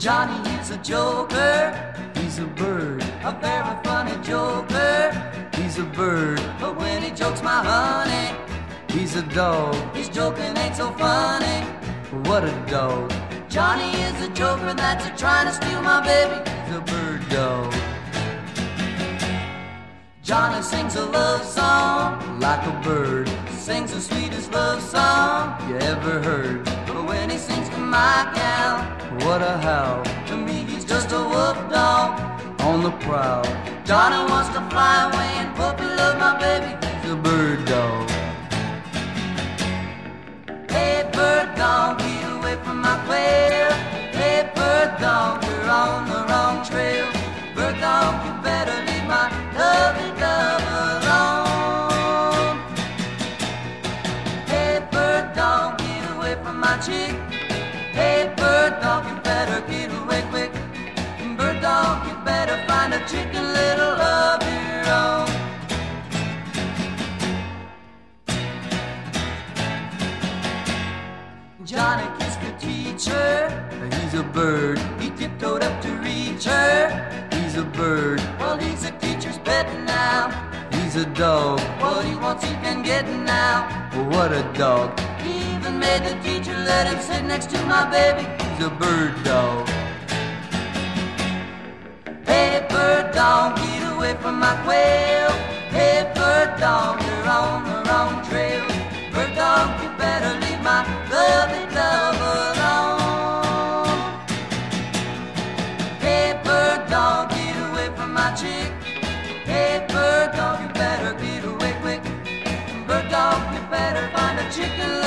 Johnny is a joker, he's a bird, a very funny joker. He's a bird, but when he jokes my honey, he's a dog. His joking ain't so funny. What a dog. Johnny is a joker that's a trying to steal my baby. He's a bird dog. Johnny sings a love song like a bird. Sings the sweetest love song you ever heard. But when he sings to my gal, what a howl. To me, he's just a wolf dog on the prowl. Johnny wants to fly away and puppy love my baby. He's a bird dog. Hey, bird dog, get away from my quail. Hey, bird dog, you're on the wrong trail. Bird dog, you better leave my lovely love alone. Hey, bird dog, get away from my chick. Johnny kissed the teacher. He's a bird. He tiptoed up to reach her. He's a bird. Well, he's a teacher's pet now. He's a dog. What he wants, he can get now. Well, what a dog. He even made the teacher let him sit next to my baby. He's a bird dog. Away from my quail. Hey, bird dog, you're on the wrong trail. Bird dog, you better leave my lovely love alone. Hey, bird dog, get away from my chick. Hey, bird dog, you better get away quick. Bird dog, you better find a chicken